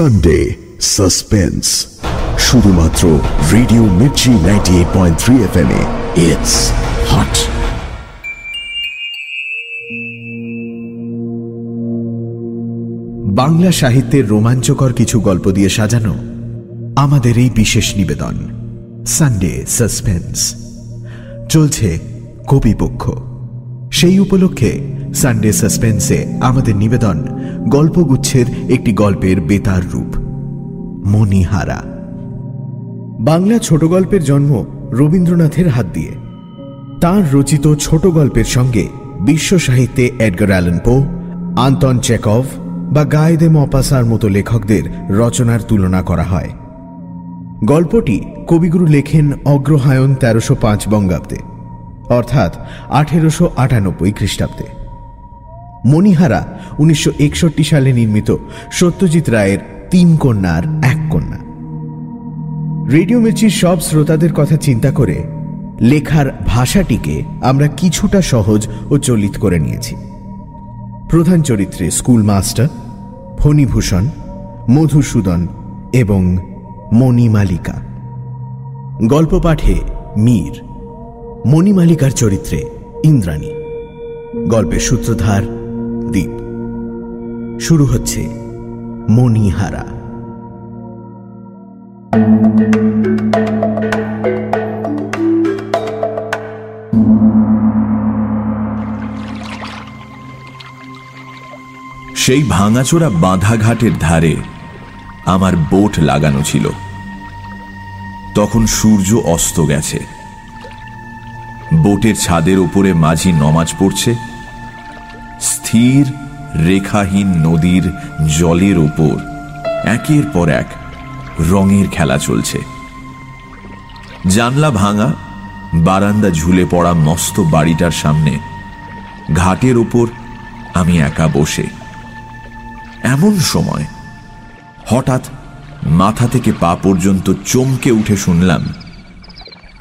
Sunday suspense শুধুমাত্র radio Mirchi ninety eight point three F M it's hot Bangla সাহিত্যের রোমাঞ্চকর কিছু গল্প দিয়ে সাজানো আমাদের এই বিশেষ নিবেদন সানডে সাসপেন্স চলছে কবিপক্ষ। সেই উপলক্ষে সানডে সাসপেন্সে আমাদের নিবেদন গল্পগুচ্ছের একটি গল্পের বেতার রূপ, মণিহারা। বাংলা ছোট গল্পের জন্ম রবীন্দ্রনাথের হাত দিয়ে। তার রচিত ছোট গল্পের সঙ্গে বিশ্ব সাহিত্যে Edgar Allan Poe Anton Chekhov বা গায়েদে মপাসার মতো লেখকদের রচনার তুলনা করা হয়। গল্পটি কবিগুরু লেখেন অগ্রহায়ণ তেরোশো পাঁচ বঙ্গাব্দে। অর্থাৎ আঠেরোশো আটানব্বই খ্রিস্টাব্দে। মণিহারা উনিশশো একষট্টি সালে নির্মিত সত্যজিৎ রায়ের তিন কন্যার এক কন্যা। রেডিও মির্চির সব শ্রোতাদের কথা চিন্তা করে লেখার ভাষাটিকে আমরা কিছুটা সহজ ও চলিত করে নিয়েছি। প্রধান চরিত্রে স্কুল মাস্টার ফণিভূষণ, মধুসূদন এবং মণিমালিকা। গল্প পাঠে মীর। মণিমালিকার চরিত্রে ইন্দ্রাণী। গল্পের সূত্রধার দ্বীপ শুরু হচ্ছে মণিহারা। সেই ভাঙাচোরা বাঁধাঘাটের ধারে আমার বোট লাগানো ছিল। তখন সূর্য অস্ত গেছে। বোটের ছাদের উপরে মাঝি নমাজ পড়ছে। স্থির, রেখাহীন নদীর জলের ওপর একের পর এক রঙের খেলা চলছে। জানলা ভাঙা, বারান্দা ঝুলে পড়া মস্ত বাড়িটার সামনে ঘাটের ওপর আমি একা বসে। এমন সময় হঠাৎ মাথা থেকে পা পর্যন্ত চমকে উঠে শুনলাম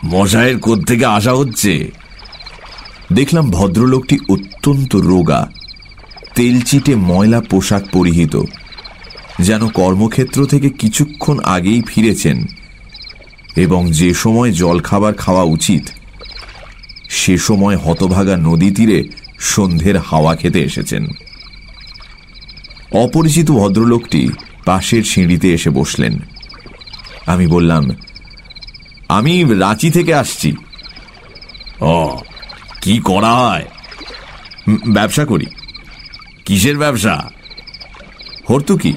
মশায়ের থেকে আসা হচ্ছে। দেখলাম ভদ্রলোকটি অত্যন্ত রোগা। তেলচিটে ময়লা পোশাক পরিহিত, যেন কর্মক্ষেত্র থেকে কিছুক্ষণ আগেই ফিরেছেন। এবং যে সময় জলখাবার খাওয়া উচিত, সে সময় হতভাগা নদী তীরে সন্ধ্যের হাওয়া খেতে এসেছেন। অপরিচিত ভদ্রলোকটি পাশের সিঁড়িতে এসে বসলেন। আমি বললাম আমি রাঁচি থেকে আসছি। ও কি করা হয়? ব্যবসা করি। কিসের ব্যবসা? হর্তুকি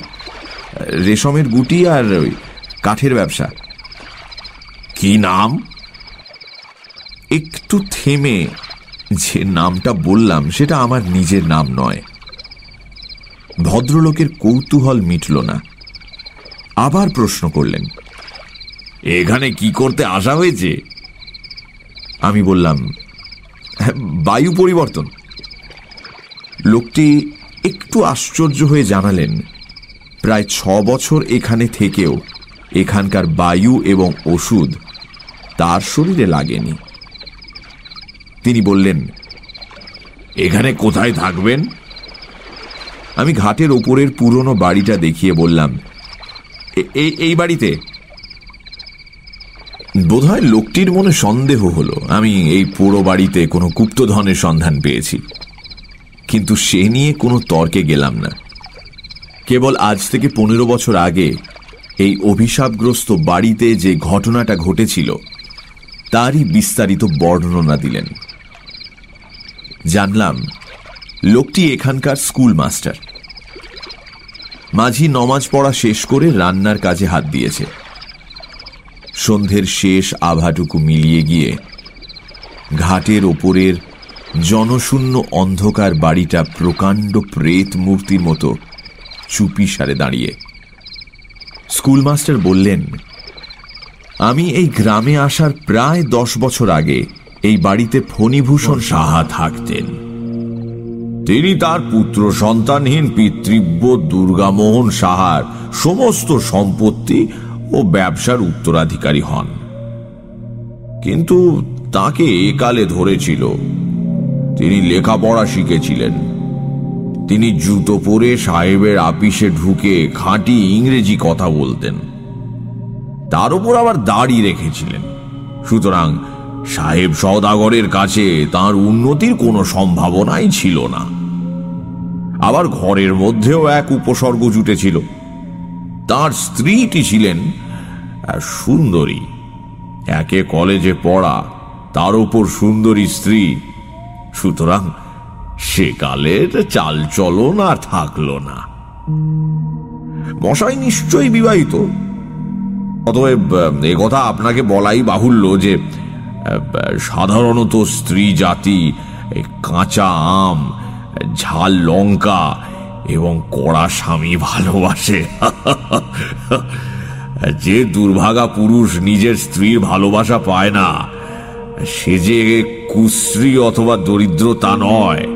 রেশমের গুটি আর ওই কাঠের ব্যবসা। কি নাম? একটু থেমে যে নামটা বললাম সেটা আমার নিজের নাম নয়। ভদ্রলোকের কৌতূহল মিটল না। আবার প্রশ্ন করলেন এখানে কি করতে আসা হয়েছে? আমি বললাম হ্যাঁ, বায়ু পরিবর্তন। লোকটি একটু আশ্চর্য হয়ে জানালেন প্রায় ছ বছর এখানে থেকেও এখানকার বায়ু এবং ওষুধ তার শরীরে লাগেনি। তিনি বললেন এখানে কোথায় থাকবেন? আমি ঘাটের ওপরের পুরনো বাড়িটা দেখিয়ে বললাম এই বাড়িতে? বোধহয় লোকটির মনে সন্দেহ হলো। আমি এই পুরো বাড়িতে কোনো গুপ্তধনের সন্ধান পেয়েছি। কিন্তু সে নিয়ে কোনো তর্কে গেলাম না। কেবল আজ থেকে পনেরো বছর আগে এই অভিশাপগ্রস্ত বাড়িতে যে ঘটনাটা ঘটেছিল, তারই বিস্তারিত বর্ণনা দিলেন। জানলাম, লোকটি এখানকার স্কুল মাস্টার। মাঝি নমাজ পড়া শেষ করে রান্নার কাজে হাত দিয়েছে। সন্ধ্যের শেষ আভাটুকু মিলিয়ে গিয়ে ঘাটের ওপরের জনশূন্য অন্ধকার বাড়িটা প্রকাণ্ড প্রেত মূর্তির মতো চুপি সারে দাঁড়িয়ে। স্কুলমাস্টার বললেন, আমি এই গ্রামে আসার প্রায় দশ বছর আগে এই বাড়িতে ফণিভূষণ সাহা থাকতেন। তিনি তার পুত্র সন্তানহীন পিতৃব্য দুর্গামোহন সাহার সমস্ত সম্পত্তি ও ব্যবসার উত্তরাধিকারী হন। কিন্তু তাকে একালে ধরেছিল। তিনি লেখাপড়া শিখেছিলেন। তিনি জুতো পরে সাহেবের আপিসে ঢুকে খাঁটি ইংরেজি কথা বলতেন। তার উপর আবার দাড়ি রেখেছিলেন। সুতরাং সাহেব সওদাগরের কাছে তার উন্নতির কোনো সম্ভাবনাই ছিল না। আবার ঘরের মধ্যেও এক উপসর্গ জুটেছিল। তার স্ত্রীটি ছিলেন সুন্দরী। একে কলেজে পড়া, তার উপর সুন্দরী স্ত্রী। সুতরাং সেকালের চাল চলন আর থাকল না। মশাই নিশ্চয়ই বিবাহিত। অতএব এ কথা আপনাকে বলাই বাহুল্য যে সাধারণত স্ত্রী জাতি কাঁচা আম, ঝাল লঙ্কা এবং কড়া স্বামী ভালোবাসে। যে দুর্ভাগা পুরুষ নিজের স্ত্রীর ভালোবাসা পায় না, সে যে কুশ্রী অথবা দরিদ্র তা নয়,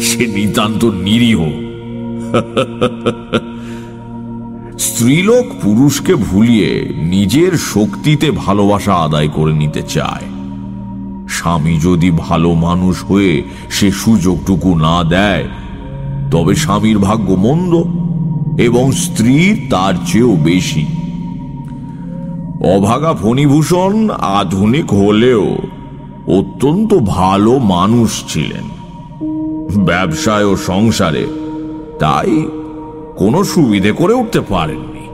সে নিতান্ত নিরীহ। স্ত্রীলোক পুরুষকে ভুলিয়ে নিজের শক্তিতে ভালোবাসা আদায় করে নিতে চায়। স্বামী যদি ভালো মানুষ হয়ে সে সুযোগটুকু না দেয় তবে স্বামীর ভাগ্য মন্দ এবং স্ত্রী তার চেয়েও বেশি। অভাগা ফণিভূষণ আধুনিক হলেও অত্যন্ত ভালো মানুষ ছিলেন। ব্যবসায় ও সংসারে তাই কোনো সুবিধে করে উঠতে পারেননি।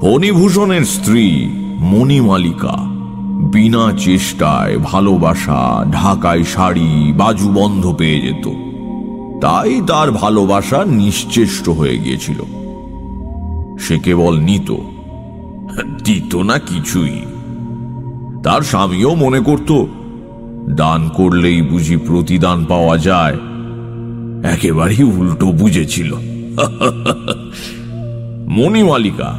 ফণিভূষণের স্ত্রী মণিমালিকা বিনা চেষ্টায় ভালোবাসা, ঢাকায় শাড়ি বাজু বন্ধ পেয়ে যেত। তাই তার ভালোবাসা নিশ্চেষ্ট হয়ে গিয়েছিল। সে কেবল নিত, দিত না কিছুই। তার স্বামীও মনে করত, দান করলেই বুঝি প্রতিদান পাওয়া যায়। একেবারেই উল্টো বুঝেছিল। মণিমালিকা,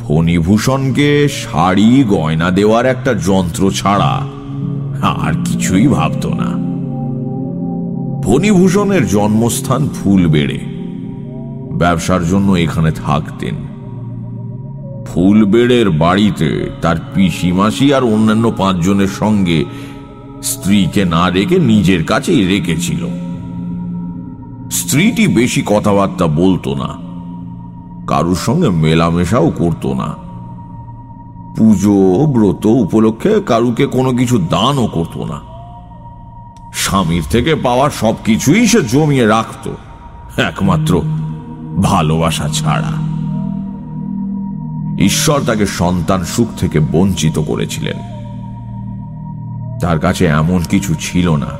ফণিভূষণকে শাড়ি গয়না দেওয়ার একটা যন্ত্র ছাড়া আর কিছুই ভাবত না। ফণিভূষণের জন্মস্থান ফুল বেড়ে ব্যবসার জন্য এখানে থাকতেন। ফুলবেড়ের বাড়িতে তার পিসিমাসি আর অন্যান্য পাঁচজনের সঙ্গে স্ত্রীকে না রেখে নিজের কাছেই রেখেছিল। স্ত্রীটি বেশি কথাবার্তা বলতো না। কারুর সঙ্গে মেলামেশাও করতো না। পুজো, ব্রত উপলক্ষে কারুকে কোনো কিছু দানও করতো না। স্বামীর থেকে পাওয়া সবকিছুই সে জমিয়ে রাখত, একমাত্র ভালোবাসা ছাড়া। ঈশ্বর তাকে সন্তান সুখ থেকে বঞ্চিত করেছিলেন। তার কাছে এমন কিছু ছিল না,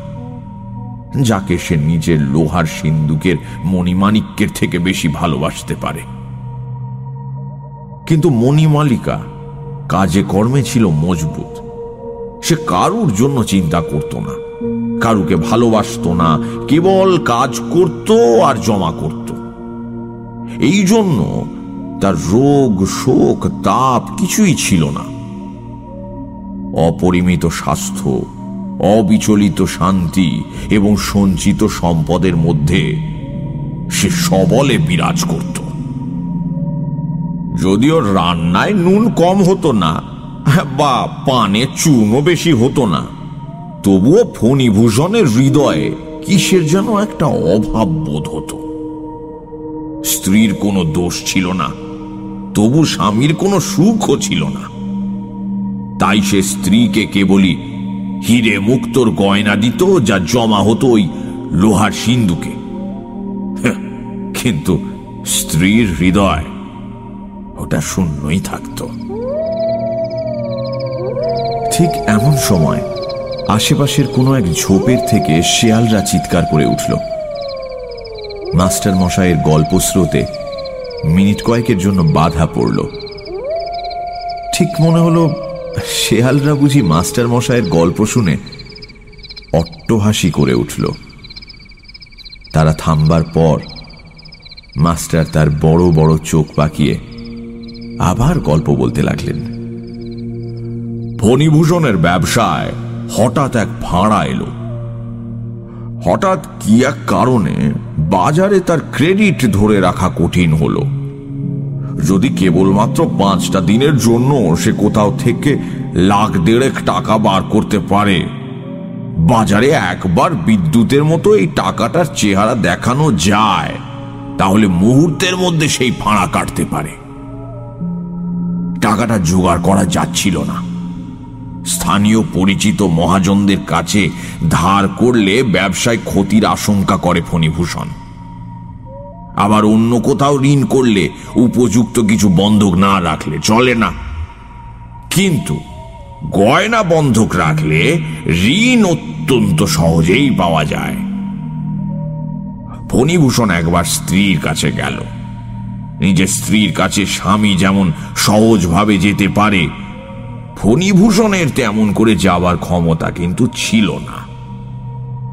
যাকে সে নিজের লোহার সিন্দুকের মণিমাণিক্যের থেকে বেশি ভালোবাসতে পারে। কিন্তু মণিমালিকা কাজে কর্মে ছিল মজবুত, সে কারুর জন্য চিন্তা করত না। কারুকে ভালোবাসত না, কেবল কাজ করত আর জমা করত। এই জন্য তার রোগ, শোক, তাপ কিছুই ছিল না। অপরিমিত স্বাস্থ্য, অবিচলিত শান্তি এবং সঞ্চিত সম্পদের মধ্যে সে সবলে বিরাজ করত। যদিও রান্নায় নুন কম হতো না বা পানে চুনও বেশি হতো না। তবুও ফণিভূষণের হৃদয়ে কিসের যেন একটা অভাব বোধ হতো। স্ত্রীর কোনো দোষ ছিল না, তবু স্বামীর কোনো সুখও ছিল না। তাই সে স্ত্রীকে কেবলই হিরে মুক্তর গয়না দিত, যা জমা হতো ওই লোহার সিন্ধুকে। কিন্তু স্ত্রীর হৃদয় ওটা শূন্যই থাকত। ঠিক এমন সময় আশেপাশের কোনো এক ঝোপের থেকে শেয়ালরা চিৎকার করে উঠল। মাস্টার মশাইয়ের গল্প স্রোতে মিনিট কয়েকের জন্য বাধা পড়ল। ঠিক মনে হলো শেয়ালরা বুঝি মাস্টার মশাইয়ের গল্প শুনে অট্টহাসি করে উঠল। তারা থামবার পর মাস্টার তার বড় বড় চোখ পাকিয়ে আবার গল্প বলতে লাগলেন। ফণিভূষণের ব্যবসায়। হঠাৎ এক ভাড়া এলো। হঠাৎ কি এক কারণে বাজারে তার ক্রেডিট ধরে রাখা কঠিন হলো। যদি কেবলমাত্র পাঁচটা দিনের জন্য সে কোথাও থেকে লাখ দেড়েক টাকা বার করতে পারে, বাজারে একবার বিদ্যুতের মতো এই টাকাটার চেহারা দেখানো যায়, তাহলে মুহূর্তের মধ্যে সেই ফাঁড়া কাটতে পারে। টাকাটা জোগাড় করা যাচ্ছিল না। স্থানীয় পরিচিত মহাজনদের কাছে ধার করলে ব্যবসায় ক্ষতির আশঙ্কা করে ফণিভূষণ। আবার অন্য কোথাও ঋণ করলে উপযুক্ত কিছু বন্ধক না রাখলে চলে না। কিন্তু গয়না বন্ধক রাখলে ঋণ অত্যন্ত সহজেই পাওয়া যায়। ফণিভূষণ একবার স্ত্রীর কাছে গেল। নিজের স্ত্রীর কাছে স্বামী যেমন সহজভাবে যেতে পারে ফণিভূষণের তেমন করে যাবার ক্ষমতা কিন্তু ছিল না।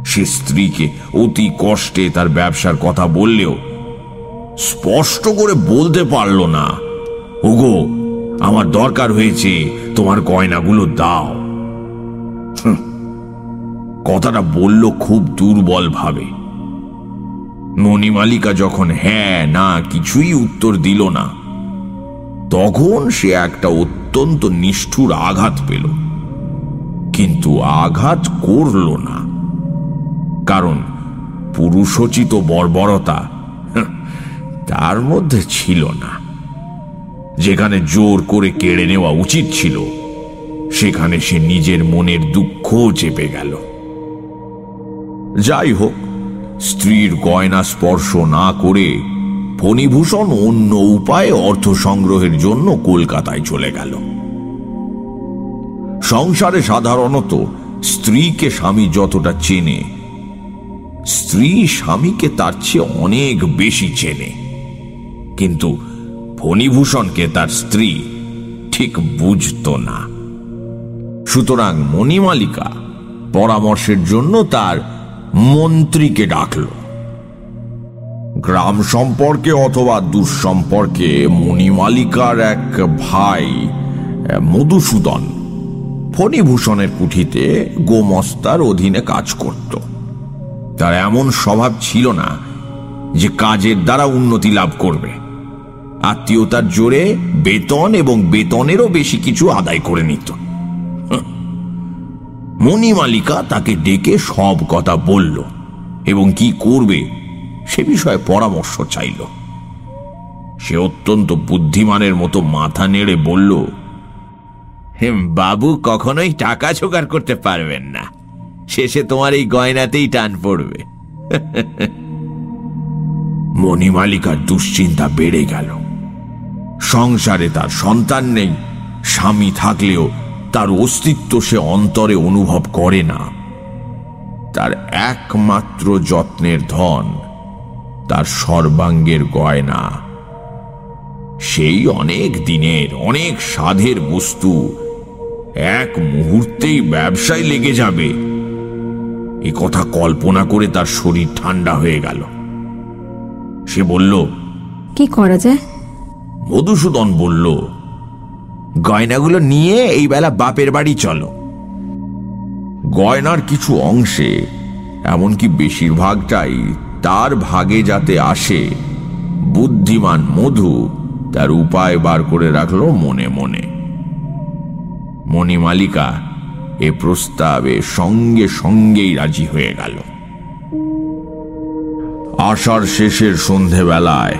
সে স্ত্রীকে অতি কষ্টে তার ব্যবসার কথা বললেও স্পষ্ট করে বলতে পারল না। ওগো, আমার দরকার হয়েছে, তোমার গয়নাগুলো দাও। কথাটা বলল খুব দুর্বল ভাবে। মণিমালিকা যখন হ্যাঁ না, কিছুই উত্তর দিল না, তখন সে একটা অত্যন্ত নিষ্ঠুর আঘাত পেল। কিন্তু আঘাত করল না। কারণ পুরুষোচিত বর্বরতা তার মধ্যে ছিল না। যেখানে জোর করে কেড়ে নেওয়া উচিত ছিল, সেখানে সে নিজের মনের দুঃখ চেপে গেল। যাই হোক, স্ত্রীর গয়না স্পর্শ না করে ফণিভূষণ অন্য উপায়ে অর্থ সংগ্রহের জন্য কলকাতায় চলে গেল। সংসারে সাধারণত স্ত্রীকে স্বামী যতটা চেনে, স্ত্রী স্বামীকে তার চেয়ে অনেক বেশি চেনে। কিন্তু ফণিভূষণকে তার স্ত্রী ঠিক বুঝত না। সুতরাং মণিমালিকা পরামর্শের জন্য তার মন্ত্রীকে ডাকল। গ্রাম সম্পর্কে অথবা দুঃসম্পর্কে মণিমালিকার এক ভাই, মধুসূদন, ফণিভূষণের কুঠিতে গোমস্তার অধীনে কাজ করত। তার এমন স্বভাব ছিল না যে কাজের দ্বারা উন্নতি লাভ করবে। আত্মীয়তার জোরে বেতন এবং বেতনেরও বেশি কিছু আদায় করে নিত। মণিমালিকা তাকে ডেকে সব কথা বলল এবং কি করবে সে বিষয়ে পরামর্শ চাইল। সে অত্যন্ত বুদ্ধিমানের মতো মাথা নেড়ে বলল, হেম বাবু, কখনোই টাকা জোগাড় করতে পারবেন না। শেষে তোমার এই গয়নাতেই টান পড়বে। মণিমালিকার দুশ্চিন্তা বেড়ে গেল। সংসারে তার সন্তান নেই, স্বামী থাকলেও তার অস্তিত্ব সে অন্তরে অনুভব করে না। তার একমাত্র যত্নের ধন তার সর্বাঙ্গের গয়না। সেই অনেক দিনের অনেক সাধের বস্তু। এক মুহূর্তেই ব্যবসায় লেগে যাবে। এ কথা কল্পনা করে তার শরীর ঠান্ডা হয়ে গেল। সে বলল কি করা যায়? মধুসূদন বলল গয়নাগুলো নিয়ে এই বেলা বাপের বাড়ি চলো। গয়নার কিছু অংশে এমনকি বেশিরভাগটাই তার ভাগে যাতে আসে, বুদ্ধিমান মধু তার উপায় বার করে রাখল মনে মনে। মণিমালিকা এ প্রস্তাবে সঙ্গে সঙ্গেই রাজি হয়ে গেল। আষাঢ় শেষের সন্ধেবেলায়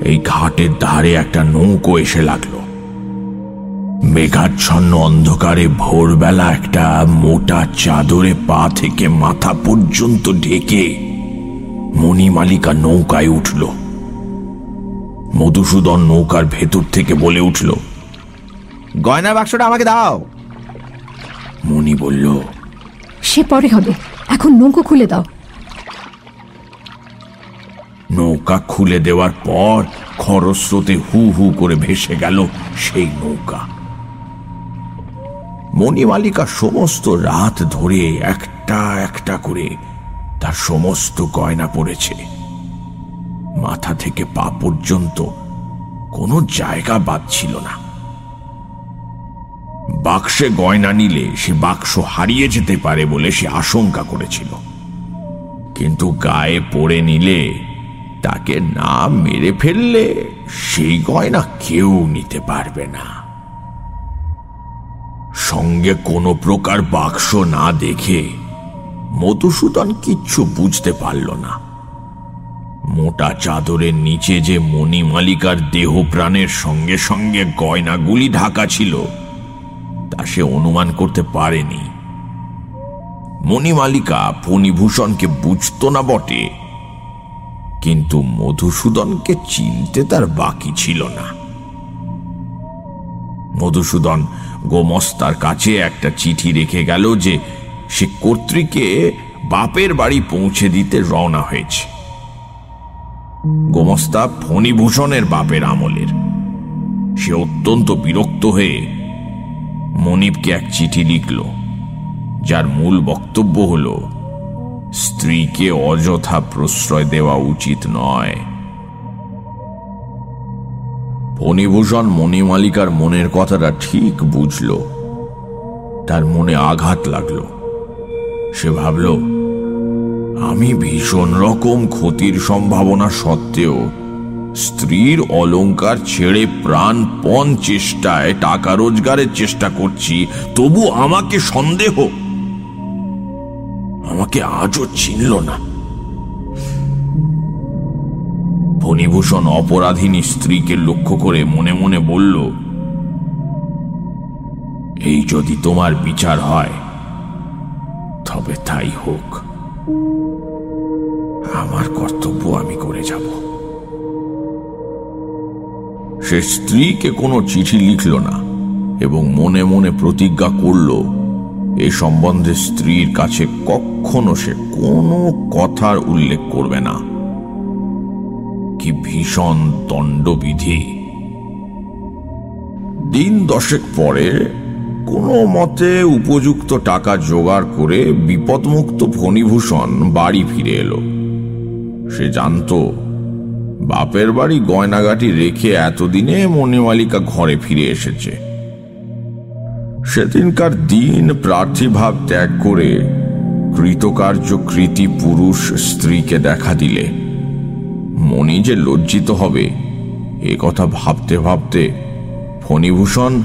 এই ঘাটের ধারে একটা নৌকো এসে লাগল। মেঘাচ্ছন্ন অন্ধকারে ভোরবেলা একটা মোটা চাদরে পা থেকে মাথা পর্যন্ত ঢেকে মণিমালিকা নৌকায় উঠল। মধুসূদন নৌকার ভেতর থেকে বলে উঠল গয়না বাক্সটা আমাকে দাও। মণি বলল সে পরে হবে। এখন নৌকো খুলে দাও। নৌকা খুলে দেওয়ার পর খরস্রোতে হু হু করে ভেসে গেল সেই নৌকা। মণিমালিকা সমস্ত রাত ধরে একটা একটা করে তার সমস্ত গয়না পড়েছে। মাথা থেকে পা পর্যন্ত কোনো জায়গা বাদ ছিল না। বাক্সে গয়না নিলে সে বাক্স হারিয়ে যেতে পারে বলে সে আশঙ্কা করেছিল। কিন্তু গায়ে পড়ে নিলে তাকে না মেরে ফেললে সেই গয়না কেউ নিতে পারবে না। সঙ্গে কোনো প্রকার বাক্স না দেখে মধুসূদন কিচ্ছু বুঝতে পারল না। মোটা চাদরের নিচে যে মণিমালিকার দেহ প্রাণের সঙ্গে সঙ্গে গয়নাগুলি ঢাকা ছিল, তা সে অনুমান করতে পারেনি। মণিমালিকা ফণিভূষণকে বুঝত না বটে, কিন্তু মধুসূদনকে চিনতে তার বাকি ছিল না। মধুসূদন গোমস্তার কাছে একটা চিঠি রেখে গেল যে সে কর্তৃকে বাপের বাড়ি পৌঁছে দিতে রওনা হয়েছে। গোমস্তা ফণিভূষণের বাপের আমলের। সে অত্যন্ত বিরক্ত হয়ে মনিবকে এক চিঠি লিখল, যার মূল বক্তব্য হল, স্ত্রীকে অযথা প্রশ্রয় দেওয়া উচিত নয়। ফণিভূষণ মণিমালিকার মনের কথাটা ঠিক বুঝল। তার মনে আঘাত লাগল। সে ভাবল, আমি ভীষণ রকম ক্ষতির সম্ভাবনা সত্ত্বেও স্ত্রীর অলংকার ছেড়ে প্রাণপণ চেষ্টায় টাকা রোজগারের চেষ্টা করছি, তবু আমাকে সন্দেহ। আমাকে আজও চিনল না। ফণিভূষণ অপরাধীনী স্ত্রীকে লক্ষ্য করে মনে মনে বলল, এই যদি তোমার বিচার হয় তবে তাই হোক। আমার কর্তব্য আমি করে যাব। সে স্ত্রীকে কোনো চিঠি লিখল না এবং মনে মনে প্রতিজ্ঞা করল, এ সম্বন্ধে স্ত্রীর কাছে কখনো সে কোনো কথার উল্লেখ করবে না। কি ভীষণ দণ্ডবিধি। দিন দশেক পরে কোনো মতে উপযুক্ত টাকা জোগাড় করে বিপদমুক্ত ফণিভূষণ বাড়ি ফিরে এলো। সে জানত, বাপের বাড়ি গয়নাগাটি রেখে এতদিনে মণিমালিকা ঘরে ফিরে এসেছে। সেদিনকার দিন প্রার্থীভাব ত্যাগ করে কৃতকার্য কৃতি পুরুষ স্ত্রীকে দেখা দিলে। মনি যে লজ্জিত হবে, এ কথা ভাবতে ভাবতে ফণিভূষণ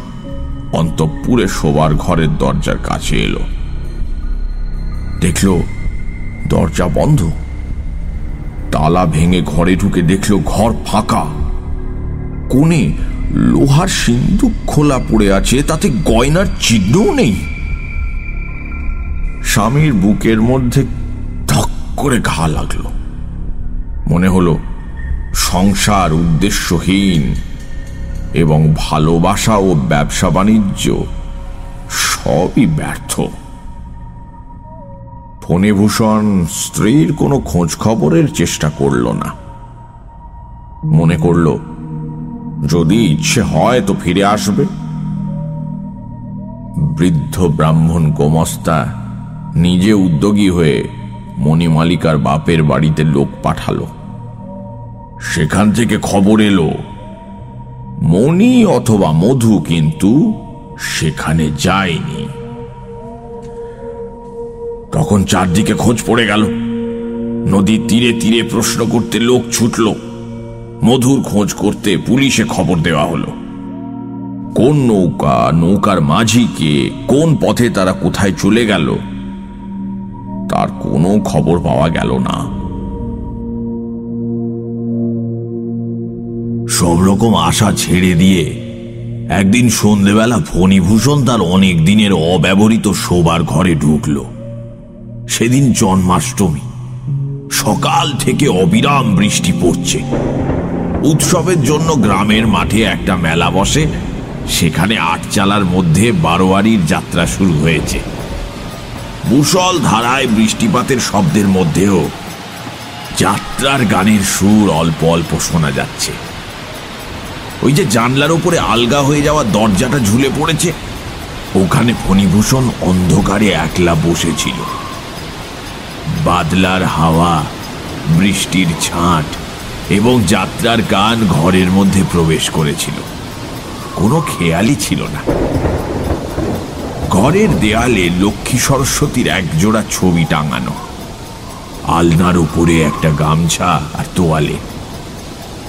অন্তঃপুরে শোবার ঘরের দরজার কাছে এলো। দেখল দরজা বন্ধ। তালা ভেঙে ঘরে ঢুকে দেখল ঘর ফাঁকা। কোণে লোহার সিন্ধুক খোলা পড়ে আছে, তাতে গয়নার চিহ্নও নেই। স্বামীর বুকের মধ্যে ধক করে ঘা লাগল। মনে হলো সংসার উদ্দেশ্যহীন। এবং ভালোবাসা ও ব্যবসা বাণিজ্য সবই ব্যর্থ। ফণিভূষণ স্ত্রীর কোনো খোঁজ খবরের চেষ্টা করল না। মনে করল, যদি ইচ্ছে হয় তো ফিরে আসবে। বৃদ্ধ ব্রাহ্মণ গোমস্তা নিজে উদ্যোগী হয়ে মণিমালিকার বাপের বাড়িতে লোক পাঠালো। সেখান থেকে খবর এলো মণি অথবা মধু কিন্তু সেখানে যায়নি। তখন চারদিকে খোঁজ পড়ে গেল। নদীর তীরে তীরে প্রশ্ন করতে লোক ছুটল। মধুর খোঁজ করতে পুলিশে খবর দেওয়া হলো। কোন নৌকা, নৌকার মাঝিকে কোন পথে তারা কোথায় চলে গেল, তার কোনো খবর পাওয়া গেল না। সব রকম আশা ছেড়ে দিয়ে একদিন সন্ধেবেলা ফণিভূষণ তার অনেক দিনের অব্যবহৃত শোবার ঘরে ঢুকল। সেদিন জন্মাষ্টমী। সকাল থেকে অবিরাম বৃষ্টি পড়ছে। উৎসবের জন্য গ্রামের মাঠে একটা মেলা বসে। সেখানে আটচালার মধ্যে বারোয়ারির যাত্রা শুরু হয়েছে। মুসল ধারায় বৃষ্টিপাতের শব্দের মধ্যেও যাত্রার গানের সুর অল্প অল্প শোনা যাচ্ছে। ওই যে জানলার উপরে আলগা হয়ে যাওয়া দরজাটা ঝুলে পড়েছে। ওখানে ফণিভূষণ অন্ধকারে একলা বসেছিল। বাদলার হাওয়া, বৃষ্টির ছাঁট এবং যাত্রার গান ঘরের মধ্যে প্রবেশ করেছিল। কোনো খেয়ালই ছিল না। ঘরের দেয়ালে লক্ষ্মী সরস্বতীর একজোড়া ছবি টাঙানো। আলনার উপরে একটা গামছা আর তোয়ালে।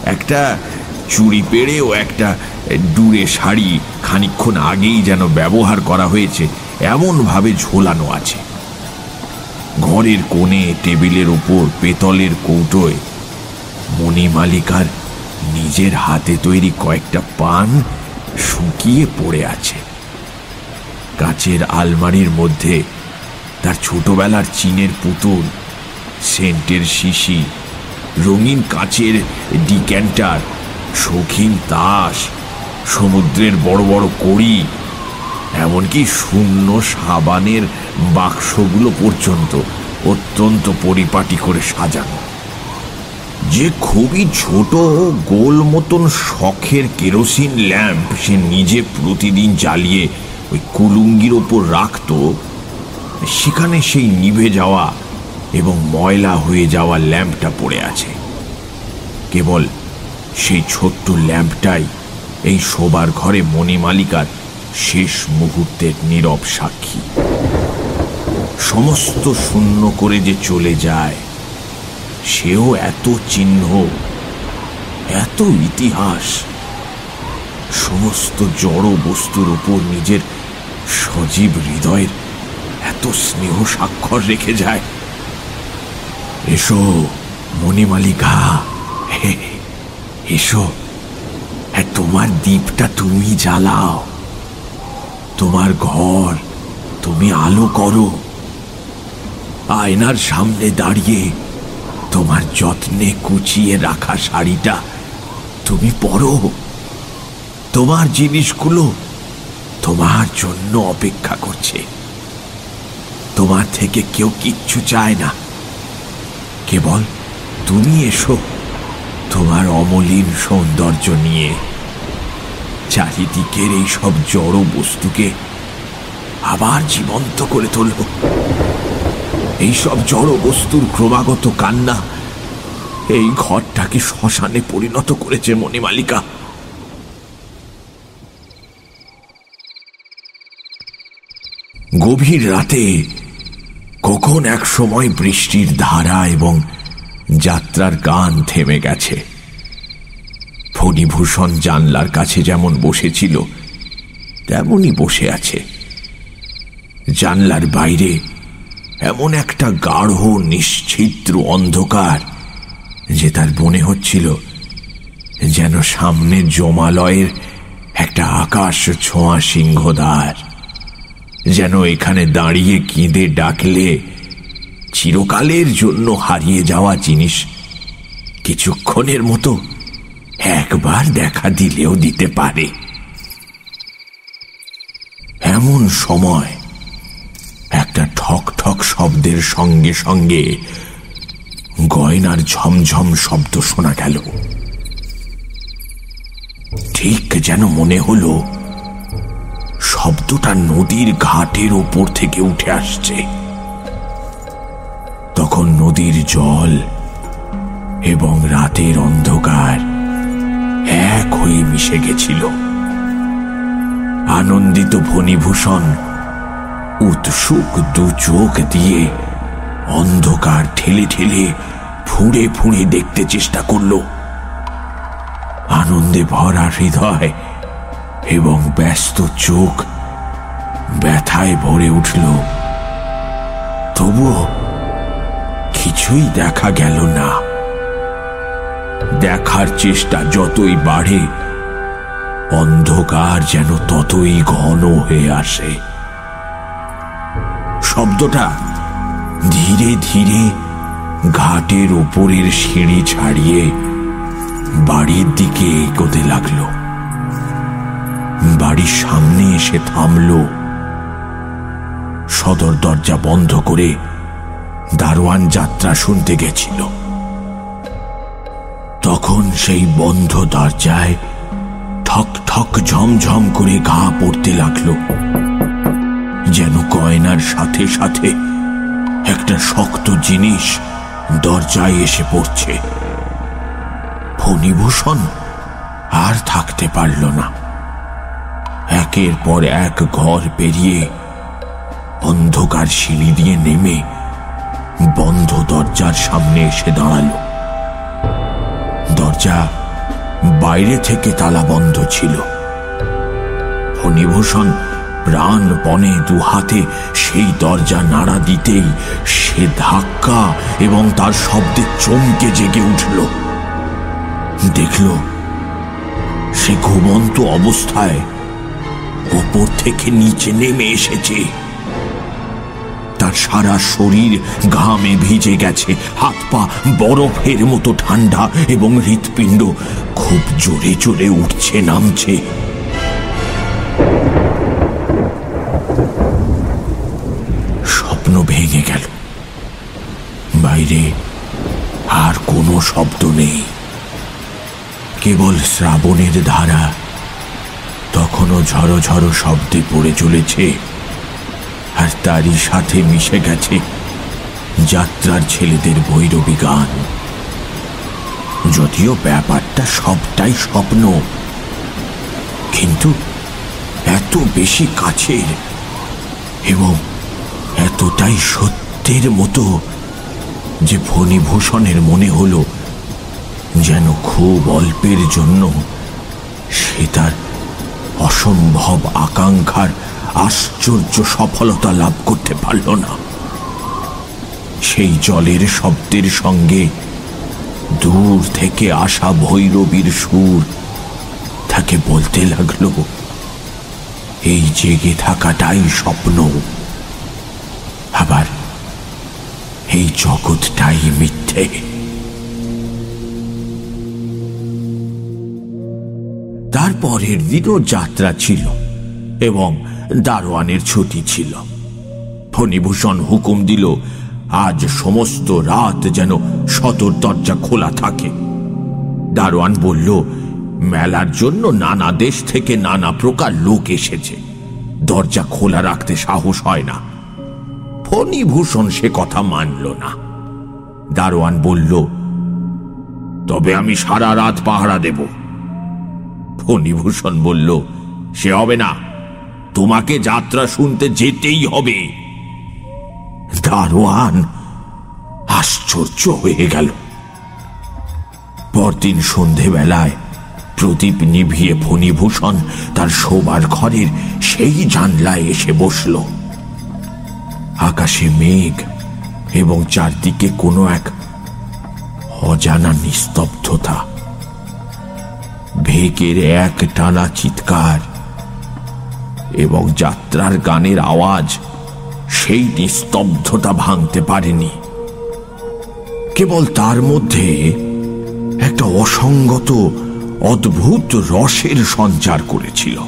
একটা চুড়ি পেড়ে ও একটা ডুরে শাড়ি খানিক্ষণ আগেই যেন ব্যবহার করা হয়েছে, এমনভাবে ঝোলানো আছে। ঘরের কোণে, টেবিলের ওপর, পেতলের কৌটোয় মণিমালিকার নিজের হাতে তৈরি কয়েকটা পান শুকিয়ে পড়ে আছে। কাচের আলমারির মধ্যে তার ছোটবেলার চীনের পুতুল, সেন্টের শিশি, রঙিন কাচের ডিক্যান্টার শৌখিন তাস সমুদ্রের বড় বড় কড়ি, এমনকি শূন্য সাবানের বাক্সগুলো পর্যন্ত অত্যন্ত পরিপাটি করে সাজানো। যে খুবই ছোট গোল মতন শখের কেরোসিন ল্যাম্প সে নিজে প্রতিদিন জ্বালিয়ে ওই কুলুঙ্গির ওপর রাখত, সেখানে সেই নিভে যাওয়া এবং ময়লা হয়ে যাওয়া ল্যাম্পটা পড়ে আছে। কেবল সেই ছোট্ট ল্যাম্পটাই এই শোবার ঘরে মণিমালিকার শেষ মুহূর্তের নীরব সাক্ষী। সমস্ত শূন্য করে যে চলে যায়, সেও এত চিহ্ন, এত ইতিহাস, সমস্ত জড় বস্তুর উপর নিজের সজীব হৃদয়ের এত স্নেহ স্বাক্ষর রেখে যায়। এসো মণিমালিকা। হে এসো। হ্যাঁ তোমার দ্বীপটা তুমি জ্বালাও। তোমার ঘর তুমি আলো করো। আয়নার সামনে দাঁড়িয়ে তোমার যত্নে কুচিয়ে রাখা শাড়িটা তুমি পরো। তোমার জিনিসগুলো তোমার জন্য অপেক্ষা করছে। তোমার থেকে কেউ কিচ্ছু চায় না। কেবল তুমি এসো। তোমার অমলিন সৌন্দর্য নিয়ে চারিদিকের এই সব জড় বস্তুকে আবার জীবন্ত করে তোলো এইসব জড় বস্তুর ক্রমাগত কান্না এই ঘরটাকে শ্মশানে পরিণত করেছে মণিমালিকা। গভীর রাতে কখন এক সময় বৃষ্টির ধারা এবং যাত্রার গান থেমে গেছে। ফণিভূষণ জানলার কাছে যেমন বসেছিল, তেমনই বসে আছে। জানলার বাইরে এমন একটা গাঢ় নিশ্চিত্র অন্ধকার যে তার মনে হচ্ছিল যেন সামনে জমালয়ের একটা আকাশ ছোঁয়া সিংহদ্বার, যেন এখানে দাঁড়িয়ে কেঁদে ডাকলে চিরকালের জন্য হারিয়ে যাওয়া জিনিস কিছুক্ষণের মতো একবার দেখা দিলেও দিতে পারে। এমন সময় একটা ঠক ঠক শব্দের সঙ্গে সঙ্গে গয়নার ঝমঝম শব্দ শোনা গেল। ঠিক যেন মনে হলো শব্দটা নদীর ঘাটের ওপর থেকে উঠে আসছে। নদীর জল এবং রাতের অন্ধকার এক হয়ে মিশে গেছিল। আনন্দিত ফণিভূষণ উৎসুক দু চোখ দিয়ে অন্ধকার ঠেলে ঠেলে ফুঁড়ে ফুঁড়ে দেখতে চেষ্টা করল। আনন্দে ভরা হৃদয় এবং ব্যস্ত চোখ ব্যথায় ভরে উঠল। তবুও কিছুই দেখা গেল না। দেখার চেষ্টা যতই বাড়ে, অন্ধকার যেন ততই ঘন হয়ে আসে। শব্দটা ধীরে ধীরে ঘাটের ওপরের সিঁড়ি ছাড়িয়ে বাড়ির দিকে এগোতে লাগল। বাড়ির সামনে এসে থামল। সদর দরজা বন্ধ করে দারোয়ান যাত্রা শুনতে গেছিল। তখন সেই বন্ধ দরজায় ঠক ঠক ঝমঝম করে ঘা পড়তে লাগল। যেন গয়নার সাথে সাথে একটা শক্ত জিনিস দরজায় এসে পড়ছে। ফণিভূষণ আর থাকতে পারল না। একের পর এক ঘর পেরিয়ে অন্ধকার সিঁড়ি দিয়ে নেমে বন্ধ দরজার সামনে এসে দাঁড়াল। দরজা বাইরে থেকে তালা বন্ধ ছিল। ফণিভূষণ প্রাণপণে দু হাতে সেই দরজা নাড়া দিতেই সে ধাক্কা এবং তার শব্দে চমকে জেগে উঠল। দেখল, সে ঘুমন্ত অবস্থায় ওপর থেকে নিচে নেমে এসেছে। সারা শরীর ঘামে ভিজে গেছে। হাত পা বরফের মতো ঠান্ডা এবং হৃৎপিণ্ড খুব জোরে জোরে উঠছে, নামছে। স্বপ্ন ভেঙে গেল। বাইরে আর কোনো শব্দ নেই। কেবল শ্রাবণের ধারা তখনও ঝড়ো ঝড়ো শব্দে পড়ে চলেছে। আর তারই সাথে মিশে গেছে যাত্রার ছেলেদের ভৈরবী গান। যদিও ব্যাপারটা সবটাই স্বপ্ন, কিন্তু এত বেশি কাছের এবং এতটাই সত্যের মতো যে ফণিভূষণের মনে হলো যেন খুব অল্পের জন্য সে তার অসম্ভব আকাঙ্ক্ষার আশ্চর্য সফলতা লাভ করতে পারল না। সেই জলের শব্দের সঙ্গে দূর থেকে আসা ভৈরবীর সুর তাকে বলতে লাগল, এই জেগে থাকাটাই স্বপ্ন। আবার এই জগৎটাই মিথ্যে। তারপরের দিনও যাত্রা ছিল এবং দারোয়ানের ছুটি ছিল। ফণিভূষণ হুকুম দিল, আজ সমস্ত রাত যেন সদর দরজা খোলা থাকে। দারোয়ান বলল, মেলার জন্য নানা দেশ থেকে নানা প্রকার লোক এসেছে। দরজা খোলা রাখতে সাহস হয় না। ফণিভূষণ সে কথা মানল না। দারোয়ান বলল, তবে আমি সারা রাত পাহারা দেব। ফণিভূষণ বলল, সে হবে না। তোমাকে যাত্রা শুনতে যেতেই হবে। দারোয়ান আশ্চর্য হয়ে গেল। পরদিন সন্ধেবেলায় প্রদীপ নিভিয়ে ফণিভূষণ তার শোবার ঘরের সেই জানলায় এসে বসল। আকাশে মেঘ এবং চারদিকে কোনো এক অজানা নিস্তব্ধতা। ভেকের এক টানা চিৎকার এবং যাত্রার গানের আওয়াজ সেই নিস্তব্ধতা ভাঙতে পারেনি। কেবল তার মধ্যে একটা অসঙ্গত, অদ্ভুত রসের সঞ্চার করেছিল।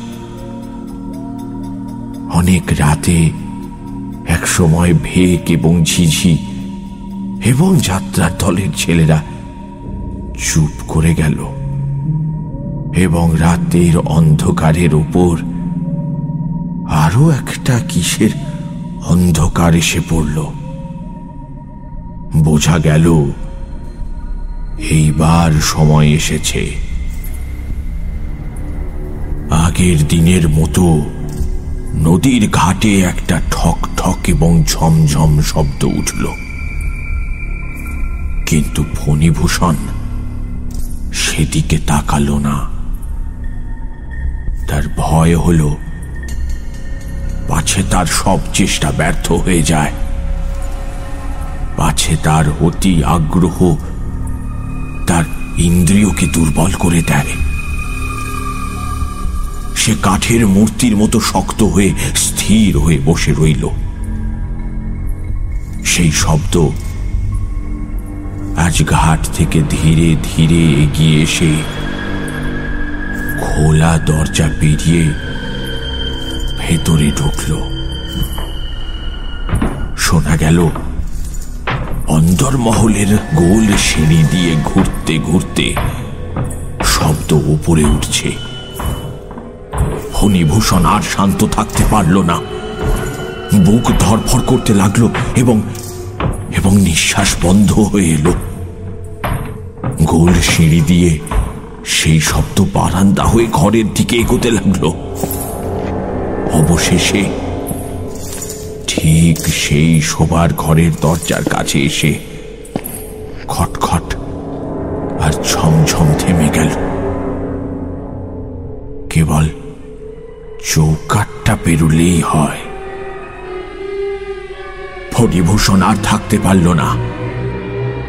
অনেক রাতে এক সময় ভেক এবং ঝিঝি এবং যাত্রার দলের ছেলেরা চুপ করে গেল এবং রাতের অন্ধকারের উপর আরও একটা কিসের অন্ধকার এসে পড়ল। বোঝা গেল, এইবার সময় এসেছে। আগের দিনের মতো নদীর ঘাটে একটা ঠক ঠক এবং ঝমঝম শব্দ উঠল। কিন্তু ফণিভূষণ সেদিকে তাকালো না। তার ভয় হল পাছে তার সব চেষ্টা ব্যর্থ হয়ে যায়। পাছে তার অতি আগ্রহ তার ইন্দ্রিয়কে দুর্বল করে দেয়। সে কাঠের মূর্তির মতো শক্ত হয়ে স্থির হয়ে বসে রইল। সেই শব্দ আজ ঘাট থেকে ধীরে ধীরে এগিয়ে এসে খোলা দরজা পেরিয়ে ভেতরে ঢুকল। শোনা গেল অন্দরমহলের গোল সিঁড়ি দিয়ে ঘুরতে ঘুরতে শব্দ উপরে উঠছে। ফণিভূষণ আর শান্ত থাকতে পারল না। বুক ধরফর করতে লাগল এবং এবং নিঃশ্বাস বন্ধ হয়ে এলো। গোল সিঁড়ি দিয়ে সেই শব্দ বারান্দা হয়ে ঘরের দিকে এগোতে লাগল। অবশেষে ঠিক সেই শোবার ঘরের দরজার কাছে এসে খটখট আর ছমছম থেমে গেল। কেবল চৌকাটটা পেরুলেই হয়। ফণিভূষণ আর থাকতে পারল না।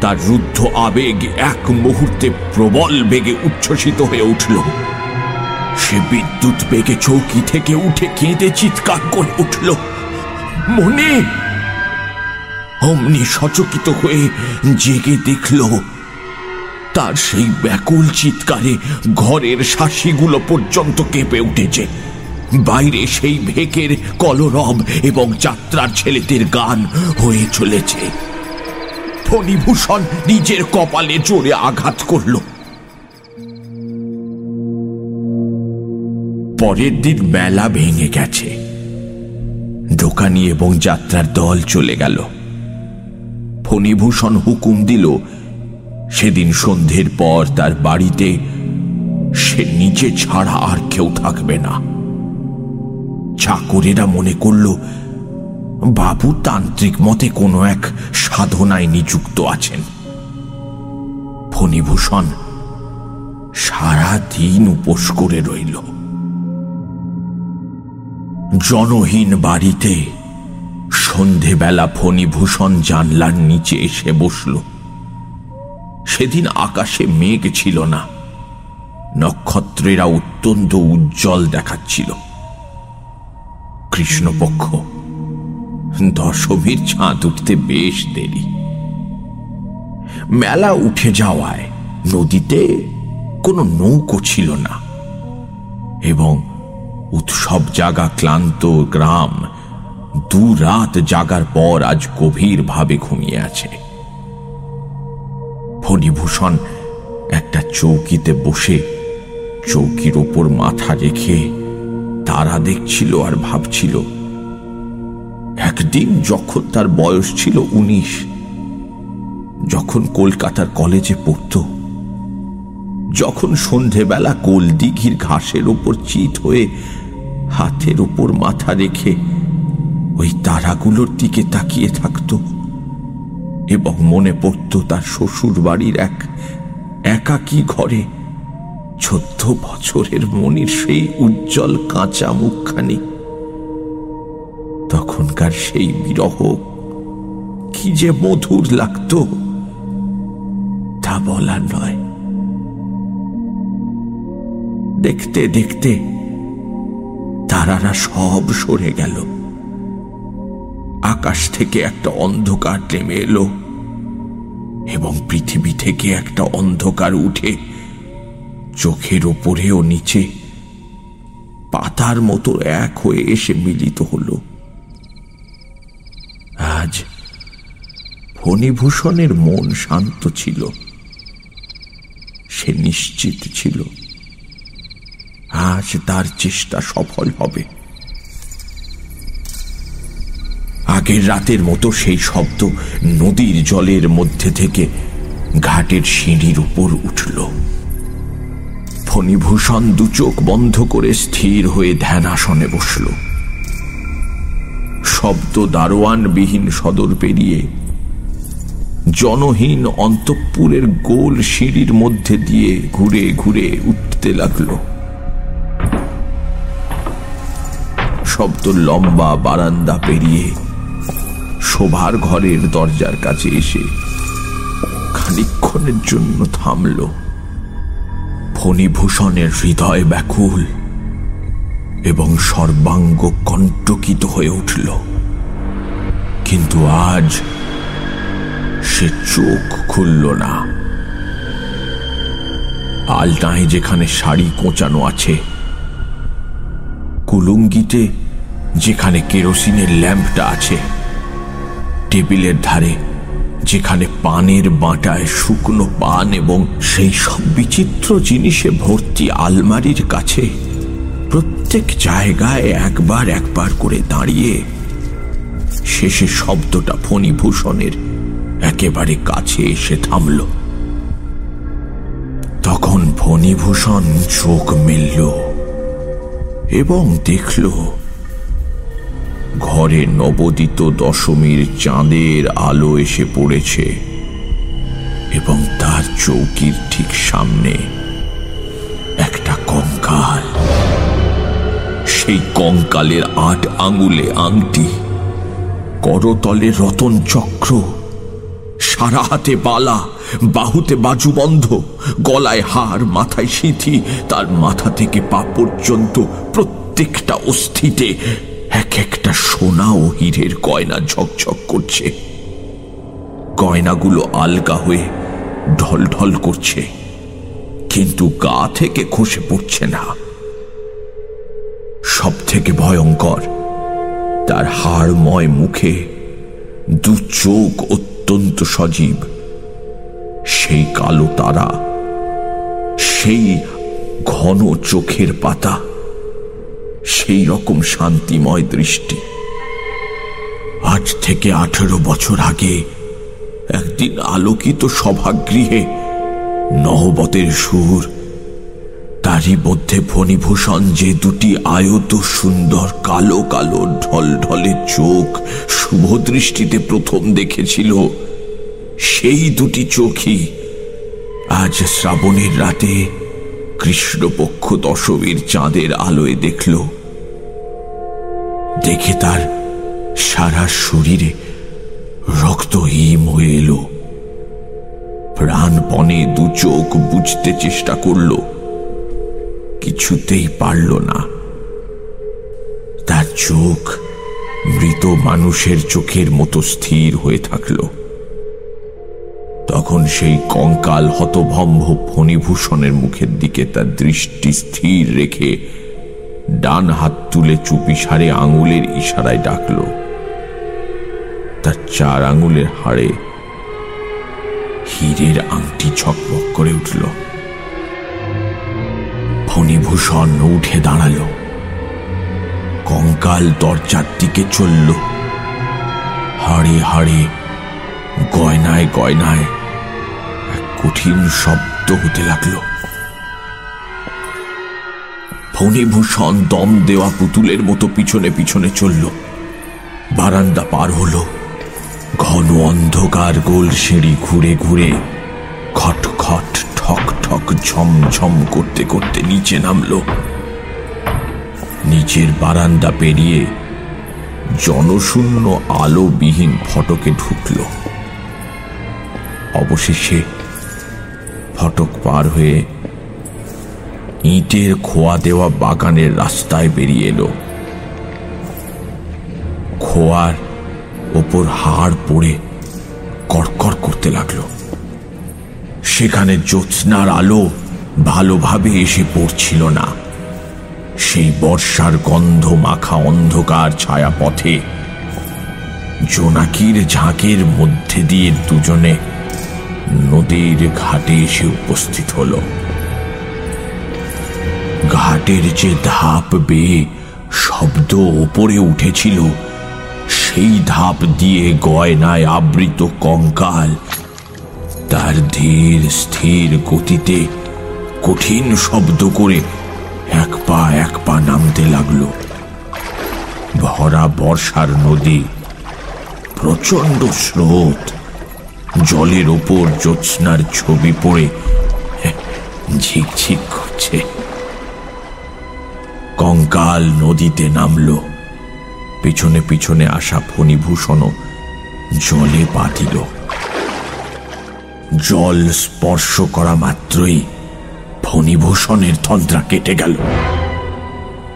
তার রুদ্ধ আবেগ এক মুহূর্তে প্রবল বেগে উচ্ছ্বসিত হয়ে উঠল। সে বিদ্যুৎ বেগে চৌকি থেকে উঠে কেঁদে চিৎকার করে উঠল। মনে! অমনি সচকিত হয়ে জেগে দেখল, তার সেই ব্যাকুল চিৎকারে ঘরের শাসিগুলো পর্যন্ত কেঁপে উঠেছে। বাইরে সেই ভেকের কলরব এবং যাত্রার ছেলেদের গান হয়ে চলেছে। ফণিভূষণ নিজের কপালে জোরে আঘাত করল। পরের দিন মেলা ভেঙে গেছে। দোকানি এবং যাত্রার দল চলে গেল। ফণিভূষণ হুকুম দিল, সেদিন সন্ধ্যের পর তার বাড়িতে সে নিজে ছাড়া আর কেউ থাকবে না। চাকরেরা মনে করল, বাবু তান্ত্রিক মতে কোনো এক সাধনায় নিযুক্ত আছেন। ফণিভূষণ সারা দিন উপোস করে রইল। জনহীন বাড়িতে সন্ধেবেলা ফণিভূষণ জানলার নিচে এসে বসল। সেদিন আকাশে মেঘ ছিল না, নক্ষত্রেরা অত্যন্ত উজ্জ্বল দেখাচ্ছিল। কৃষ্ণপক্ষ, দশমীর চাঁদ উঠতে বেশ দেরি। মেলা উঠে যাওয়ায় নদীতে কোনো নৌকো ছিল না এবং উৎসব জাগা ক্লান্ত গ্রাম। দু রাত জাগার পর আজ গভীর ভাবে ঘুমিয়ে আছে। ফণিভূষণ একটা চৌকিতে বসে চৌকির ওপর মাথা রেখে তারা দেখছিল আর ভাবছিল, একদিন যখন তার বয়স ছিল উনিশ, যখন কলকাতার কলেজে পড়ত, যখন সন্ধেবেলা কোলদিঘির ঘাসের ওপর চিত হয়ে হাতের উপর মাথা রেখে ওই তারাগুলোর দিকে তাকিয়ে থাকত এবং মনে পড়ত তার শ্বশুর বাড়ির এক একাকী ঘরে চোদ্দ বছরের মনির সেই উজ্জ্বল কাঁচা মুখখানি। তখনকার সেই বিরহ কি যে মধুর লাগত তা বলার নয়। দেখতে দেখতে তারারা সব সরে গেল। আকাশ থেকে একটা অন্ধকার নেমে এলো এবং পৃথিবী থেকে একটা অন্ধকার উঠে চোখের ওপরে ও নিচে পাতার মতো এক হয়ে এসে মিলিত হল। আজ ফণিভূষণের মন শান্ত ছিল। সে নিশ্চিত ছিল। আজ তার চেষ্টা সফল হবে। আগের রাতের মতো সেই শব্দ নদীর জলের মধ্যে থেকে ঘাটের সিঁড়ির উপর উঠল। ফণিভূষণ দু চোখ বন্ধ করে স্থির হয়ে ধ্যান আসনে বসল। শব্দ দারোয়ানবিহীন সদর পেরিয়ে জনহীন অন্তঃপুরের গোল সিঁড়ির মধ্যে দিয়ে ঘুরে ঘুরে উঠতে লাগল। শব্দ লম্বা বারান্দা পেরিয়ে শোভার ঘরের দরজার কাছে এসে খানিক্ষণের জন্য থামল। ফণিভূষণের হৃদয় ব্যাকুল এবং সর্বাঙ্গ কণ্টকিত হয়ে উঠল। কিন্তু আজ সে চোখ খুলল না। আলটায় যেখানে শাড়ি কোঁচানো আছে, কুলুঙ্গিতে যেখানে কেরোসিনের ল্যাম্পটা আছে, টেবিলের ধারে, যেখানে পানের বাঁটায় শুকনো পান এবং সেই সব বিচিত্র জিনিসে ভর্তি আলমারির কাছে প্রত্যেক জায়গায় একবার একবার করে দাঁড়িয়ে শেষে শব্দটা ফণিভূষণের একেবারে কাছে এসে থামল। তখন ফণিভূষণ চোখ মেলল এবং দেখল ঘরে নবদিত দশমীর চাঁদের আলো এসে পড়েছে এবং তার চৌকির ঠিক সামনে একটা কঙ্কাল। সেই কঙ্কালের আট আঙুলে আংটি করতলে রতন চক্র, সারা হাতে বালা, বাহুতে বাজুবন্ধ গলায় হার, মাথায় সিঁথি, তার মাথা থেকে পা পর্যন্ত প্রত্যেকটা অস্থিতে এক একটা সোনা ও হীরের গয়না ঝকঝক করছে। গয়নাগুলো আলগা হয়ে ঢল ঢল করছে। কিন্তু গা থেকে খসে পড়ছে না। সব থেকে ভয়ঙ্কর, তার হাড়ময় মুখে দু চোখ অত্যন্ত সজীব। সেই কালো তারা, সেই ঘন চোখের পাতা। সেই রকম শান্তিময় দৃষ্টি। আজ থেকে আঠেরো বছর আগে একদিন আলোকিত সভাগৃহে নহবতের সুর, তারই মধ্যে ফণিভূষণ যে দুটি আয়ত সুন্দর কালো কালো ঢল ঢলে চোখ শুভ দৃষ্টিতে প্রথম দেখেছিল, সেই দুটি চোখই আজ শ্রাবণের রাতে কৃষ্ণপক্ষ দশমীর চাঁদের আলোয় দেখল। দেখে তার সারা শরীরে রক্ত হিম হয়ে এলো। প্রাণপণে দু চোখ বুঝতে চেষ্টা করল। কিছুতেই পারল না। তার চোখ মৃত মানুষের চোখের মতো স্থির হয়ে থাকল। তখন সেই কঙ্কাল হতভম্ব ফণিভূষণের মুখের দিকে তার দৃষ্টি স্থির রেখে ডান হাত তুলে চুপি সারে আঙুলের ইশারায় ডাকল। তার চার আঙুলের হাড়ে হীরের আংটি ছকমক করে উঠল। ফণিভূষণ উঠে দাঁড়াল। কঙ্কাল দরজার দিকে চলল। হাড়ে হাড়ে, গয়নায় গয়নায় এক কঠিন শব্দ হতে লাগল। ফণিভূষণ দম দেওয়া পুতুলের মতো পিছনে পিছনে চলল। বারান্দা পার হলো। ঘন অন্ধকার গোল সিঁড়ি ঘুরে ঘুরে খট খট ঠক ঠক ঝমঝম করতে করতে নিচে নামল। নিচের বারান্দা পেরিয়ে জনশূন্য আলোবিহীন ফটকে ঢুকল। অবশেষে ফটক পার হয়ে ইটের খোয়া দেওয়া বাগানের রাস্তায় বেরিয়ে এলো। খোয়ার ওপর হাড় পড়ে কড়কড় করতে লাগল। সেখানে জ্যোৎস্নার আলো ভালোভাবে এসে পড়ছিল না। সেই বর্ষার গন্ধ মাখা অন্ধকার ছায়া পথে জোনাকির ঝাঁকের মধ্যে দিয়ে দুজনে নদীর ঘাটে এসে উপস্থিত হল। ঘাটের যে ধাপ বেয়ে শব্দ ওপরে উঠেছিল, সেই ধাপ দিয়ে গয়নায় আবৃত কঙ্কাল তার ধীর স্থির গতিতে কঠিন শব্দ করে এক পা এক পা নামতে লাগল। ভরা বর্ষার নদী প্রচণ্ড স্রোত, জলের ওপর জ্যোৎস্নার ছবি পড়ে ঝিকঝিক করছে। কঙ্কাল নদীতে নামল। পিছনে পিছনে আসা ফণিভূষণও জলে পা দিল। জল স্পর্শ করা মাত্রই ফণিভূষণের তন্ত্রা কেটে গেল।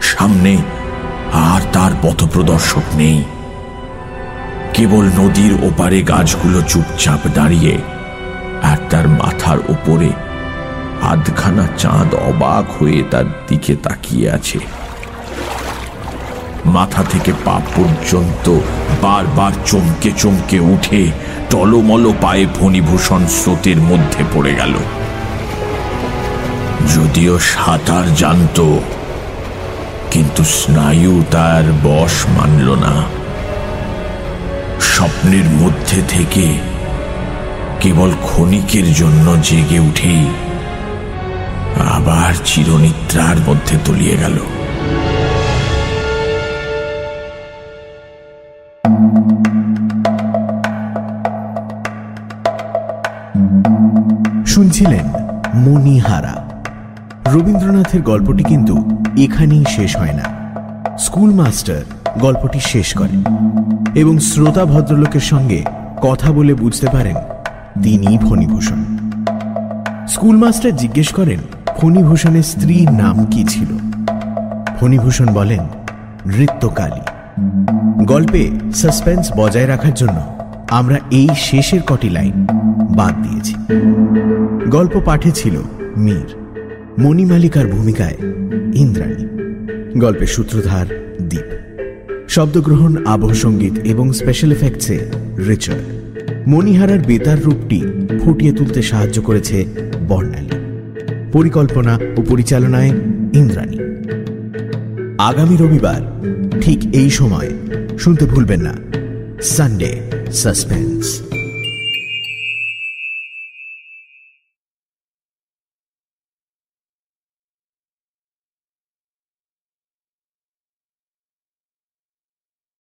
সামনে আর তার পথপ্রদর্শক নেই। কেবল নদীর ওপারে গাছগুলো চুপচাপ দাঁড়িয়ে আর তার মাথার ওপরে আধখানা চাঁদ অবাক হয়ে তার দিকে তাকিয়ে আছে। মাথা থেকে পা পর্যন্ত বারবার চমকে চমকে উঠে টলমল পায়ে ফণিভূষণ স্রোতের মধ্যে পড়ে গেল। যদিও সাঁতার জানত, কিন্তু স্নায়ু তার বশ মানল না। স্বপ্নের মধ্যে থেকে কেবল ক্ষণিকের জন্য জেগে উঠেই আবার চিরনিদ্রার মধ্যে তলিয়ে গেল। শুনছিলেন মণিহারা। রবীন্দ্রনাথের গল্পটি কিন্তু এখানেই শেষ হয় না। স্কুল মাস্টার গল্পটি শেষ করেন এবং শ্রোতা ভদ্রলোকের সঙ্গে কথা বলে বুঝতে পারেন তিনিই ফণিভূষণ। স্কুল মাস্টার জিজ্ঞেস করেন, ফণিভূষণের স্ত্রীর নাম কি ছিল? ফণিভূষণ বলেন, নৃত্যকালী। গল্পে সাসপেন্স বজায় রাখার জন্য আমরা এই শেষের কটি লাইন বাদ দিয়েছি। গল্প পাঠে ছিল মীর। মণিমালিকার ভূমিকায় ইন্দ্রাণী। গল্পের সূত্রধার দ্বীপ শব্দগ্রহণ আবহ সংগীত এবং স্পেশাল এফেক্টসে রিচার্ড। মণিহারার বেতার রূপটি ফুটিয়ে তুলতে সাহায্য করেছে বর্ণালী। পরিকল্পনা ও পরিচালনায় ইন্দ্রাণী। আগামী রবিবার ঠিক এই সময় শুনতে ভুলবেন না। Sunday suspense